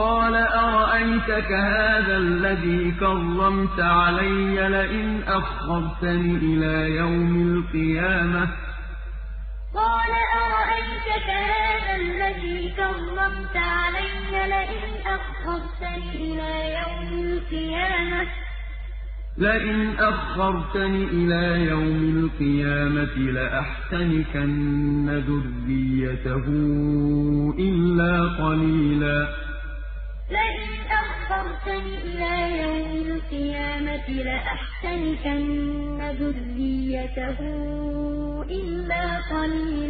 قَالَ أَرَأَيْتَكَ هَٰذَا الَّذِي كَرَّمْتَ عَلَيَّ لَئِنْ أَخَّرْتَنِ إِلَىٰ يَوْمِ الْقِيَامَةِ؟ قَالَ أَرَأَيْتَكَ هَٰذَا الَّذِي كَرَّمْتَ عَلَيَّ لَئِنْ أَخَّرْتَنِ إِلَىٰ يَوْمِ الْقِيَامَةِ؟ لئن أخرتني إلى يوم القيامة لأحتنكن ذريته إلا قليلا. لئن أخرتني إلى يوم القيامة لأحتنكن ذريته إلا قليلا.